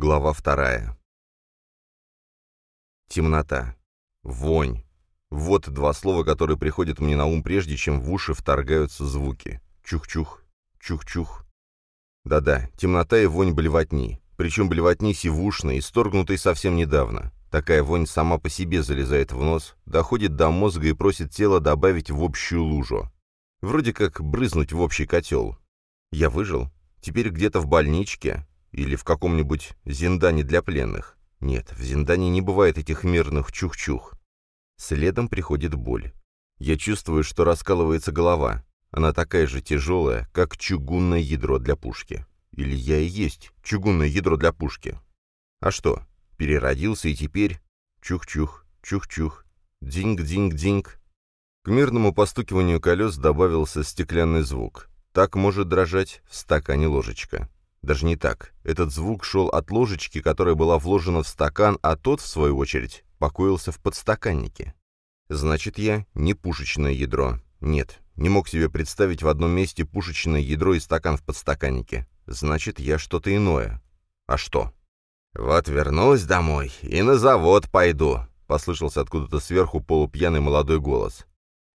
Глава вторая. Темнота. Вонь. Вот два слова, которые приходят мне на ум прежде, чем в уши вторгаются звуки. Чух-чух, чух-чух. Да-да, темнота и вонь блевотни. Причем блевотни сивушной, исторгнутой совсем недавно. Такая вонь сама по себе залезает в нос, доходит до мозга и просит тело добавить в общую лужу. Вроде как брызнуть в общий котел. Я выжил? Теперь где-то в больничке? Или в каком-нибудь зиндане для пленных? Нет, в зиндане не бывает этих мирных чух-чух. Следом приходит боль. Я чувствую, что раскалывается голова. Она такая же тяжелая, как чугунное ядро для пушки. Или я и есть чугунное ядро для пушки. А что, переродился и теперь... Чух-чух, чух-чух, динг-динг-динг. К мирному постукиванию колес добавился стеклянный звук. Так может дрожать в стакане ложечка. Даже не так. Этот звук шел от ложечки, которая была вложена в стакан, а тот, в свою очередь, покоился в подстаканнике. Значит, я не пушечное ядро. Нет, не мог себе представить в одном месте пушечное ядро и стакан в подстаканнике. Значит, я что-то иное. А что? «Вот вернусь домой и на завод пойду», — послышался откуда-то сверху полупьяный молодой голос.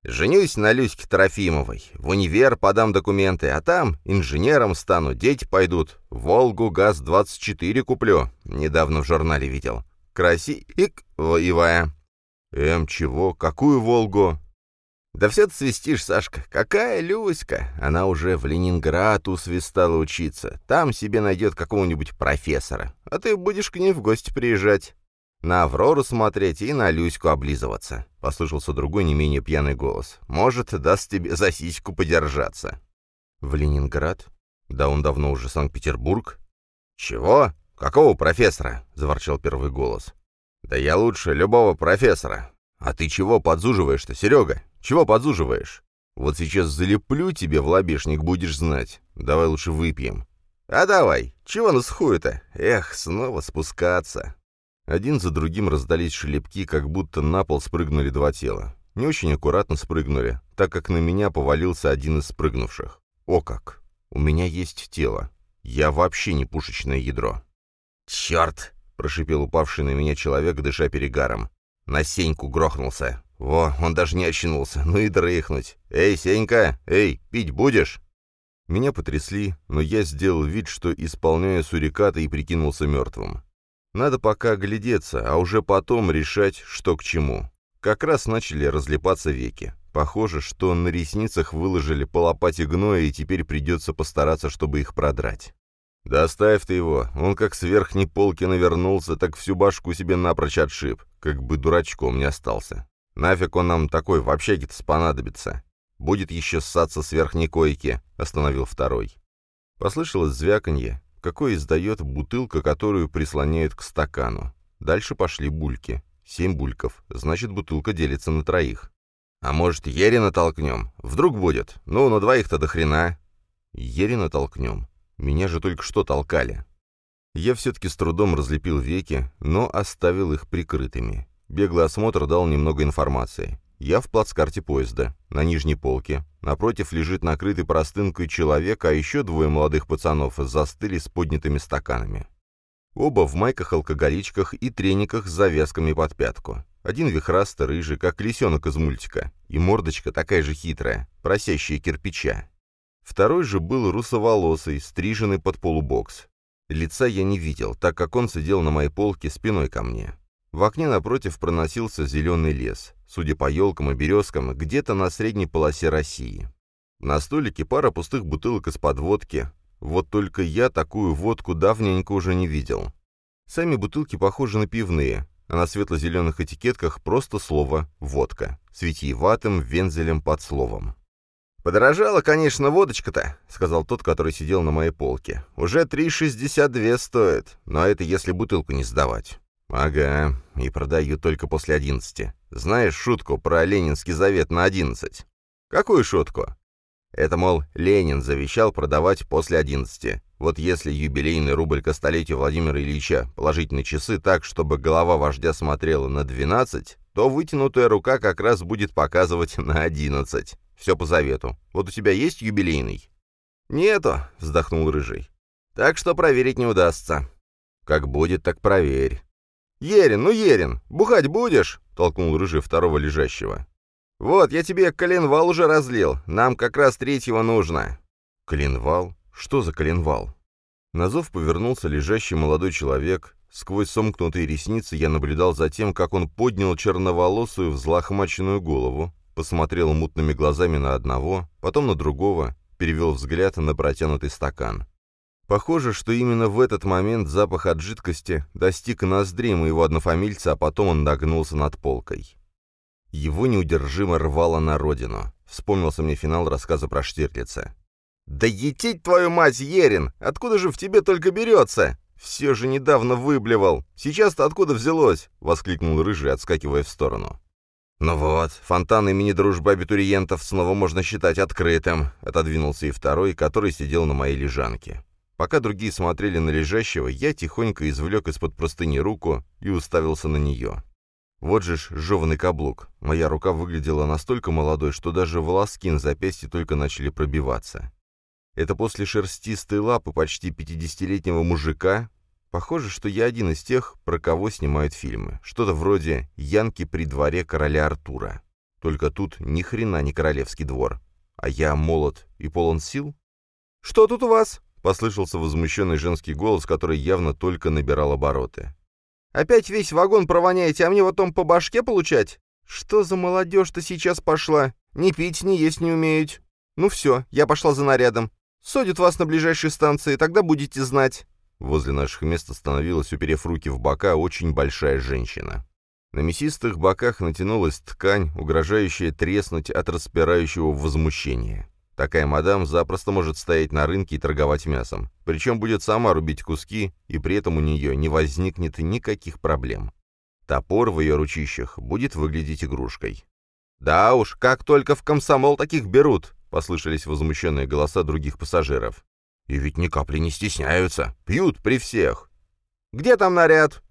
Женюсь на Люське Трофимовой. В универ подам документы, а там инженером стану, дети пойдут. Волгу ГАЗ-24 куплю. Недавно в журнале видел. Красивая. Эм, чего? Какую Волгу? Да все ты свистишь, Сашка. Какая Люська? Она уже в Ленинград усвистала учиться. Там себе найдет какого-нибудь профессора. А ты будешь к ней в гости приезжать. На Аврору смотреть и на Люську облизываться», — послышался другой не менее пьяный голос. «Может, даст тебе за сиську подержаться». «В Ленинград? Да он давно уже Санкт-Петербург». «Чего? Какого профессора?» — заворчал первый голос. «Да я лучше любого профессора. А ты чего подзуживаешь-то, Серега? Чего подзуживаешь? Вот сейчас залеплю тебе в лобешник, будешь знать. Давай лучше выпьем». «А давай. Чего на сухую-то? Эх, снова спускаться». Один за другим раздались шлепки, как будто на пол спрыгнули два тела. Не очень аккуратно спрыгнули, так как на меня повалился один из спрыгнувших. О как! У меня есть тело. Я вообще не пушечное ядро. «Черт!» — прошипел упавший на меня человек, дыша перегаром. На Сеньку грохнулся. Во, он даже не очнулся. Ну и дрыхнуть. «Эй, Сенька! Эй, пить будешь?» Меня потрясли, но я сделал вид, что исполняю суриката и прикинулся мертвым. Надо пока оглядеться, а уже потом решать, что к чему. Как раз начали разлипаться веки. Похоже, что на ресницах выложили по лопате гноя, и теперь придется постараться, чтобы их продрать. «Да оставь ты его, он как с верхней полки навернулся, так всю башку себе напрочь отшиб, как бы дурачком не остался. Нафиг он нам такой в общаге-то понадобится. Будет еще ссаться с верхней койки», — остановил второй. Послышалось звяканье, какой издает бутылка, которую прислоняют к стакану. Дальше пошли бульки. Семь бульков. Значит, бутылка делится на троих. А может, Ерина толкнем? Вдруг будет? Ну, на двоих-то до хрена. Ерина толкнем. Меня же только что толкали. Я все-таки с трудом разлепил веки, но оставил их прикрытыми. Беглый осмотр дал немного информации. Я в плацкарте поезда, на нижней полке. Напротив лежит накрытый простынкой человек, а еще двое молодых пацанов застыли с поднятыми стаканами. Оба в майках-алкоголичках и трениках с завязками под пятку. Один вихрастый, рыжий, как лисенок из мультика, и мордочка такая же хитрая, просящая кирпича. Второй же был русоволосый, стриженный под полубокс. Лица я не видел, так как он сидел на моей полке спиной ко мне. В окне напротив проносился зеленый лес, судя по елкам и березкам, где-то на средней полосе России. На столике пара пустых бутылок из-под водки. Вот только я такую водку давненько уже не видел. Сами бутылки похожи на пивные, а на светло-зеленых этикетках просто слово «водка» с витиеватым вензелем под словом. «Подорожала, конечно, водочка-то», — сказал тот, который сидел на моей полке. «Уже 3,62 стоит, но это если бутылку не сдавать». «Ага, и продаю только после одиннадцати. Знаешь шутку про Ленинский завет на одиннадцать?» «Какую шутку?» Это, мол, Ленин завещал продавать после одиннадцати. Вот если юбилейный рубль к столетию Владимира Ильича положить на часы так, чтобы голова вождя смотрела на двенадцать, то вытянутая рука как раз будет показывать на одиннадцать. Все по завету. Вот у тебя есть юбилейный?» «Нету», — вздохнул Рыжий. «Так что проверить не удастся. «Как будет, так проверь». «Ерин, ну Ерин, бухать будешь?» — толкнул рыжий второго лежащего. «Вот, я тебе коленвал уже разлил, нам как раз третьего нужно». «Коленвал? Что за коленвал?» На зов повернулся лежащий молодой человек. Сквозь сомкнутые ресницы я наблюдал за тем, как он поднял черноволосую взлохмаченную голову, посмотрел мутными глазами на одного, потом на другого, перевел взгляд на протянутый стакан. Похоже, что именно в этот момент запах от жидкости достиг ноздрей моего однофамильца, а потом он нагнулся над полкой. Его неудержимо рвало на родину. Вспомнился мне финал рассказа про Штирлица. «Да етить твою мать, Ерин! Откуда же в тебе только берется? Все же недавно выблевал. Сейчас-то откуда взялось?» — воскликнул Рыжий, отскакивая в сторону. «Ну вот, фонтан имени дружбы абитуриентов снова можно считать открытым», — отодвинулся и второй, который сидел на моей лежанке. Пока другие смотрели на лежащего, я тихонько извлек из-под простыни руку и уставился на нее. Вот же ж жеванный каблук. Моя рука выглядела настолько молодой, что даже волоски на запястье только начали пробиваться. Это после шерстистой лапы почти пятидесятилетнего мужика. Похоже, что я один из тех, про кого снимают фильмы. Что-то вроде «Янки при дворе короля Артура». Только тут ни хрена не королевский двор. А я молод и полон сил? «Что тут у вас?» Послышался возмущенный женский голос, который явно только набирал обороты. «Опять весь вагон провоняете, а мне потом по башке получать? Что за молодежь-то сейчас пошла? Ни пить, ни есть не умеют. Ну все, я пошла за нарядом. Содят вас на ближайшей станции, тогда будете знать». Возле наших мест остановилась, уперев руки в бока, очень большая женщина. На мясистых боках натянулась ткань, угрожающая треснуть от распирающего возмущения. Такая мадам запросто может стоять на рынке и торговать мясом, причем будет сама рубить куски, и при этом у нее не возникнет никаких проблем. Топор в ее ручищах будет выглядеть игрушкой. «Да уж, как только в комсомол таких берут!» — послышались возмущенные голоса других пассажиров. «И ведь ни капли не стесняются, пьют при всех!» «Где там наряд?»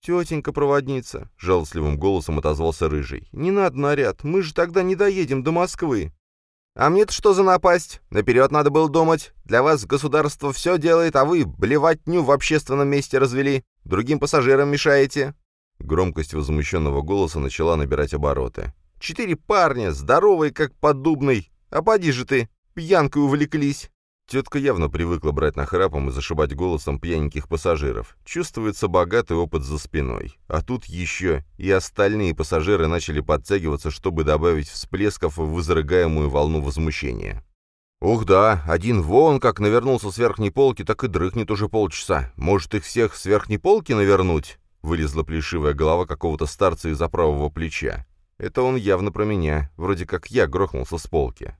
«Тетенька-проводница», — жалостливым голосом отозвался Рыжий. «Не надо наряд, мы же тогда не доедем до Москвы». А мне-то что за напасть? Наперед надо было думать. Для вас государство все делает, а вы блеватню в общественном месте развели. Другим пассажирам мешаете». Громкость возмущенного голоса начала набирать обороты. «Четыре парня, здоровые, как поддубный. А поди же ты, пьянкой увлеклись». Тетка явно привыкла брать нахрапом и зашибать голосом пьяненьких пассажиров. Чувствуется богатый опыт за спиной. А тут еще и остальные пассажиры начали подтягиваться, чтобы добавить всплесков в изрыгаемую волну возмущения. «Ух да, один вон как навернулся с верхней полки, так и дрыхнет уже полчаса. Может, их всех с верхней полки навернуть?» Вылезла плешивая голова какого-то старца из-за правого плеча. Это он явно про меня, вроде как я грохнулся с полки.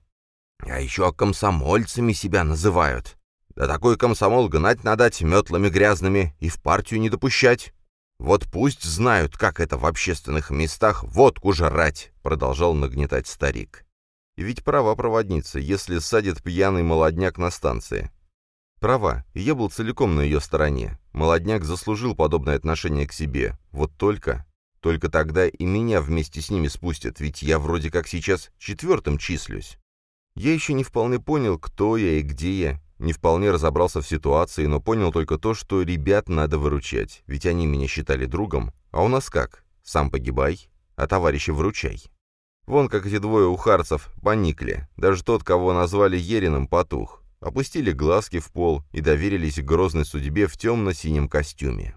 А еще комсомольцами себя называют. Да такой комсомол гнать надо метлами грязными и в партию не допущать. Вот пусть знают, как это в общественных местах водку жрать, продолжал нагнетать старик. И ведь права проводница, если садит пьяный молодняк на станции. Права, и я был целиком на ее стороне. Молодняк заслужил подобное отношение к себе. Вот только... Только тогда и меня вместе с ними спустят, ведь я вроде как сейчас четвертым числюсь. Я еще не вполне понял, кто я и где я, не вполне разобрался в ситуации, но понял только то, что ребят надо выручать, ведь они меня считали другом, а у нас как? Сам погибай, а товарища выручай. Вон как эти двое ухарцев поникли, даже тот, кого назвали Ериным, потух. Опустили глазки в пол и доверились грозной судьбе в темно-синем костюме.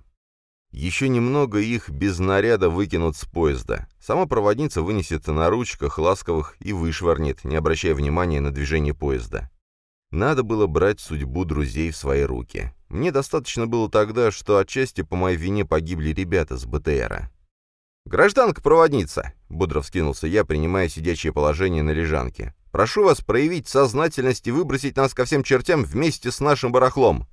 Еще немного их без наряда выкинут с поезда. Сама проводница вынесет на ручках ласковых и вышвырнет, не обращая внимания на движение поезда. Надо было брать судьбу друзей в свои руки. Мне достаточно было тогда, что отчасти по моей вине погибли ребята с БТРа. «Гражданка-проводница!» — бодро вскинулся я, принимая сидячее положение на лежанке. «Прошу вас проявить сознательность и выбросить нас ко всем чертям вместе с нашим барахлом!»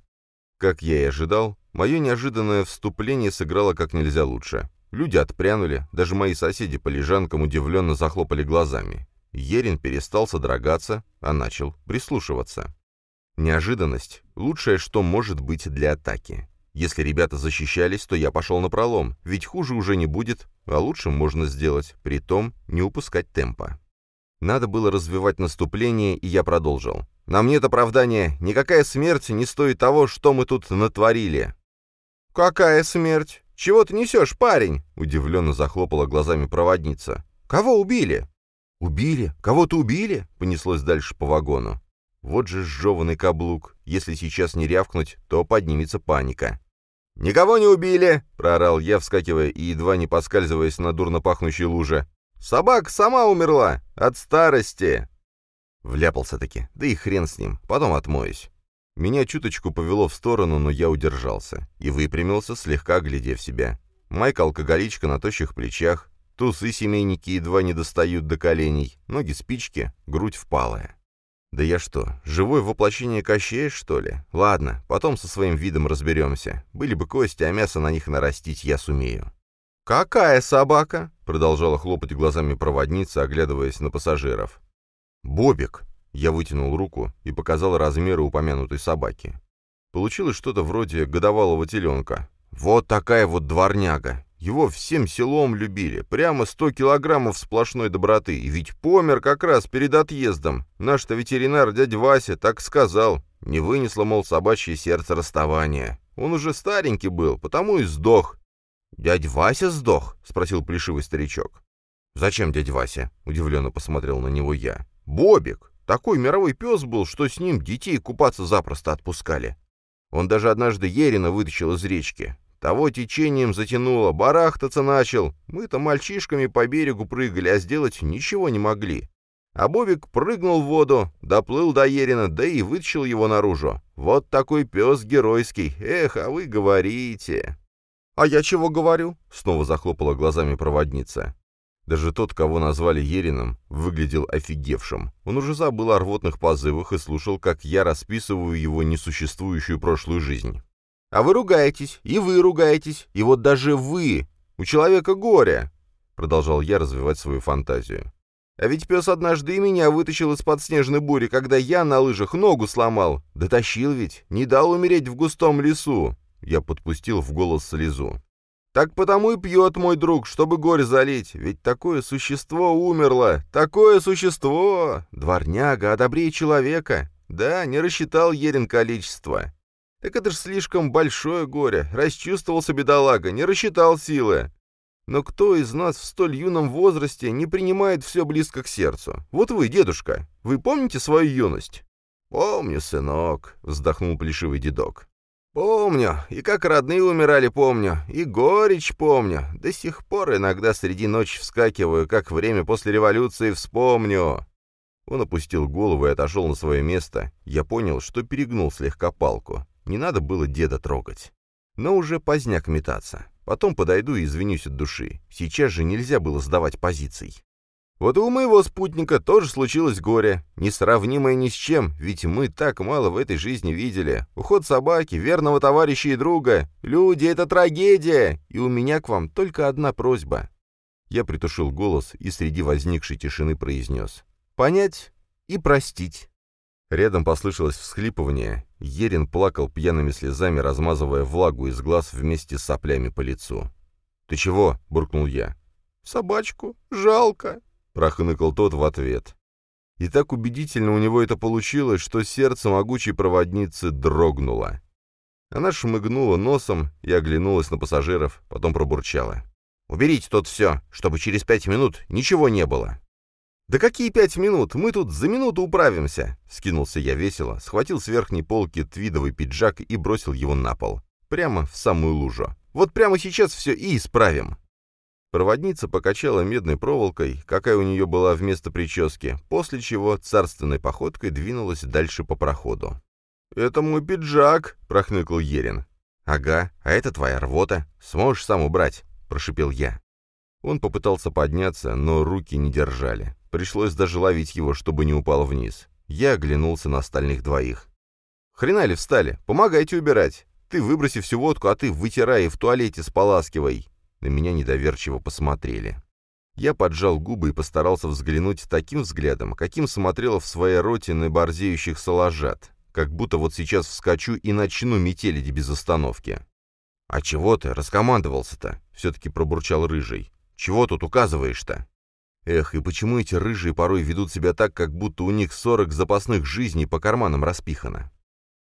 Как я и ожидал, мое неожиданное вступление сыграло как нельзя лучше. Люди отпрянули, даже мои соседи по лежанкам удивленно захлопали глазами. Ерин перестал содрогаться, а начал прислушиваться. Неожиданность — лучшее, что может быть для атаки. Если ребята защищались, то я пошел на пролом, ведь хуже уже не будет, а лучше можно сделать, при том не упускать темпа. Надо было развивать наступление, и я продолжил. Нам нет оправдания, никакая смерть не стоит того, что мы тут натворили. «Какая смерть? Чего ты несешь, парень?» — удивленно захлопала глазами проводница. «Кого убили?» «Убили? Кого-то убили?» — понеслось дальше по вагону. Вот же сжеванный каблук. Если сейчас не рявкнуть, то поднимется паника. «Никого не убили!» — проорал я, вскакивая и едва не поскальзываясь на дурно пахнущей луже. «Собака сама умерла! От старости!» Вляпался-таки. Да и хрен с ним. Потом отмоюсь. Меня чуточку повело в сторону, но я удержался. И выпрямился, слегка глядев себя. Майка-алкоголичка на тощих плечах. Тусы семейники едва не достают до коленей. Ноги спички, грудь впалая. Да я что, живое воплощение Кощея, что ли? Ладно, потом со своим видом разберемся. Были бы кости, а мясо на них нарастить я сумею. «Какая собака?» — продолжала хлопать глазами проводница, оглядываясь на пассажиров. «Бобик!» — я вытянул руку и показал размеры упомянутой собаки. Получилось что-то вроде годовалого теленка. «Вот такая вот дворняга! Его всем селом любили, прямо сто килограммов сплошной доброты, и ведь помер как раз перед отъездом. Наш-то ветеринар, дядя Вася, так сказал. Не вынесло, мол, собачье сердце расставания. Он уже старенький был, потому и сдох. «Дядя Вася сдох?» — спросил плешивый старичок. «Зачем дядя Вася?» — удивленно посмотрел на него я. «Бобик! Такой мировой пес был, что с ним детей купаться запросто отпускали. Он даже однажды Ерина вытащил из речки. Того течением затянуло, барахтаться начал. Мы-то мальчишками по берегу прыгали, а сделать ничего не могли. А Бобик прыгнул в воду, доплыл до Ерина, да и вытащил его наружу. Вот такой пес геройский. Эх, а вы говорите. «А я чего говорю?» — снова захлопала глазами проводница. Даже тот, кого назвали Ерином, выглядел офигевшим. Он уже забыл о рвотных позывах и слушал, как я расписываю его несуществующую прошлую жизнь. А вы ругаетесь, и вы ругаетесь, и вот даже вы, у человека горе, продолжал я развивать свою фантазию. А ведь пес однажды и меня вытащил из-под снежной бури, когда я на лыжах ногу сломал. Дотащил ведь, не дал умереть в густом лесу. Я подпустил в голос слезу. Так потому и пьет мой друг, чтобы горе залить. Ведь такое существо умерло. Такое существо! Дворняга, а человека. Да, не рассчитал Ерин количество. Так это ж слишком большое горе. Расчувствовался бедолага, не рассчитал силы. Но кто из нас в столь юном возрасте не принимает все близко к сердцу? Вот вы, дедушка, вы помните свою юность? «Помню, сынок», — вздохнул плешивый дедок. «Помню, и как родные умирали помню, и горечь помню. До сих пор иногда среди ночи вскакиваю, как время после революции вспомню». Он опустил голову и отошел на свое место. Я понял, что перегнул слегка палку. Не надо было деда трогать. Но уже поздняк метаться. Потом подойду и извинюсь от души. Сейчас же нельзя было сдавать позиций. Вот и у моего спутника тоже случилось горе, несравнимое ни с чем, ведь мы так мало в этой жизни видели. Уход собаки, верного товарища и друга. Люди — это трагедия, и у меня к вам только одна просьба. Я притушил голос и среди возникшей тишины произнес. Понять и простить. Рядом послышалось всхлипывание. Ерин плакал пьяными слезами, размазывая влагу из глаз вместе с соплями по лицу. «Ты чего?» — буркнул я. «Собачку. Жалко», — прохныкал тот в ответ. И так убедительно у него это получилось, что сердце могучей проводницы дрогнуло. Она шмыгнула носом и оглянулась на пассажиров, потом пробурчала. «Уберите тут все, чтобы через пять минут ничего не было». «Да какие пять минут? Мы тут за минуту управимся!» Скинулся я весело, схватил с верхней полки твидовый пиджак и бросил его на пол. Прямо в самую лужу. «Вот прямо сейчас все и исправим!» Проводница покачала медной проволокой, какая у нее была вместо прически, после чего царственной походкой двинулась дальше по проходу. «Это мой пиджак!» — прохныкал Ерин. «Ага, а это твоя рвота. Сможешь сам убрать?» — прошипел я. Он попытался подняться, но руки не держали. Пришлось даже ловить его, чтобы не упал вниз. Я оглянулся на остальных двоих. «Хрена ли встали? Помогайте убирать. Ты выброси всю водку, а ты вытирай и в туалете споласкивай». На меня недоверчиво посмотрели. Я поджал губы и постарался взглянуть таким взглядом, каким смотрела в своей роте на борзеющих салажат, как будто вот сейчас вскочу и начну метелить без остановки. «А чего ты раскомандовался-то?» — все-таки пробурчал Рыжий. «Чего тут указываешь-то?» Эх, и почему эти рыжие порой ведут себя так, как будто у них сорок запасных жизней по карманам распихано?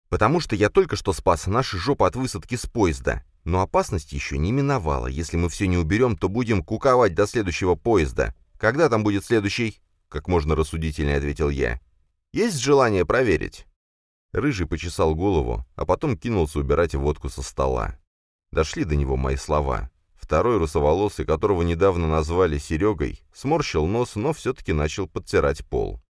Потому что я только что спас наши жопы от высадки с поезда. Но опасность еще не миновала. Если мы все не уберем, то будем куковать до следующего поезда. Когда там будет следующий?» Как можно рассудительнее ответил я. «Есть желание проверить?» Рыжий почесал голову, а потом кинулся убирать водку со стола. Дошли до него мои слова. Второй русоволосый, которого недавно назвали Серегой, сморщил нос, но все-таки начал подтирать пол.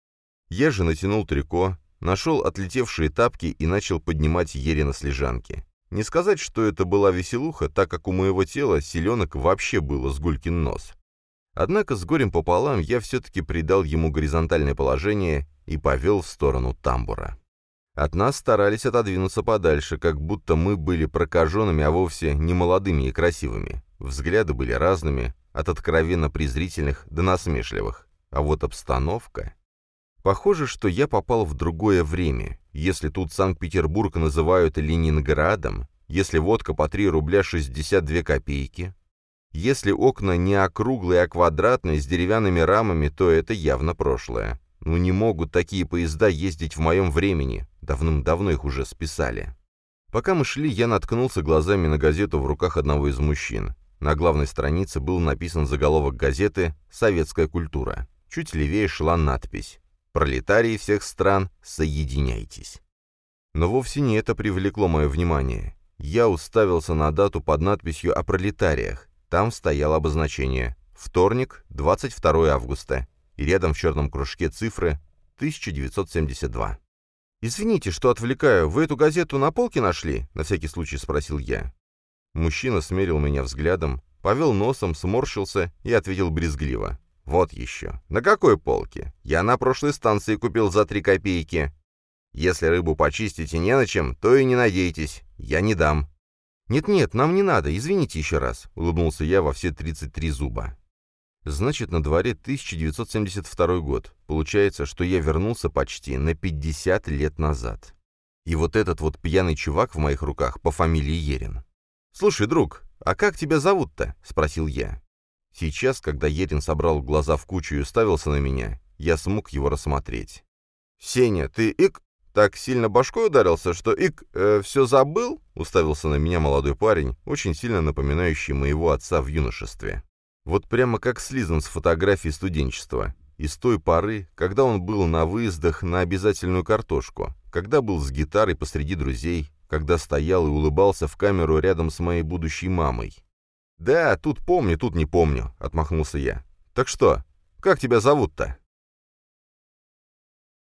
Я натянул трико, нашел отлетевшие тапки и начал поднимать Ерина с лежанки. Не сказать, что это была веселуха, так как у моего тела селенок вообще было с гулькин нос. Однако с горем пополам я все-таки придал ему горизонтальное положение и повел в сторону тамбура. От нас старались отодвинуться подальше, как будто мы были прокаженными, а вовсе не молодыми и красивыми. Взгляды были разными, от откровенно презрительных до насмешливых. А вот обстановка... Похоже, что я попал в другое время. Если тут Санкт-Петербург называют Ленинградом, если водка по 3 рубля 62 копейки, если окна не округлые, а квадратные, с деревянными рамами, то это явно прошлое. Ну не могут такие поезда ездить в моем времени. Давным-давно их уже списали. Пока мы шли, я наткнулся глазами на газету в руках одного из мужчин. На главной странице был написан заголовок газеты «Советская культура». Чуть левее шла надпись «Пролетарии всех стран, соединяйтесь». Но вовсе не это привлекло мое внимание. Я уставился на дату под надписью о пролетариях. Там стояло обозначение «Вторник, 22 августа», и рядом в черном кружке цифры 1972. «Извините, что отвлекаю, вы эту газету на полке нашли?» — на всякий случай спросил я. Мужчина смерил меня взглядом, повел носом, сморщился и ответил брезгливо. «Вот еще. На какой полке? Я на прошлой станции купил за три копейки. Если рыбу почистить и не на чем, то и не надейтесь. Я не дам». «Нет-нет, нам не надо, извините еще раз», — улыбнулся я во все 33 зуба. Значит, на дворе 1972 год. Получается, что я вернулся почти на 50 лет назад. И вот этот вот пьяный чувак в моих руках по фамилии Ерин. «Слушай, друг, а как тебя зовут-то?» — спросил я. Сейчас, когда Ерин собрал глаза в кучу и уставился на меня, я смог его рассмотреть. «Сеня, ты ик так сильно башкой ударился, что ик э, все забыл?» — уставился на меня молодой парень, очень сильно напоминающий моего отца в юношестве. Вот прямо как слизан с фотографии студенчества. И с той поры, когда он был на выездах на обязательную картошку, когда был с гитарой посреди друзей, когда стоял и улыбался в камеру рядом с моей будущей мамой. «Да, тут помню, тут не помню», — отмахнулся я. «Так что, как тебя зовут-то?»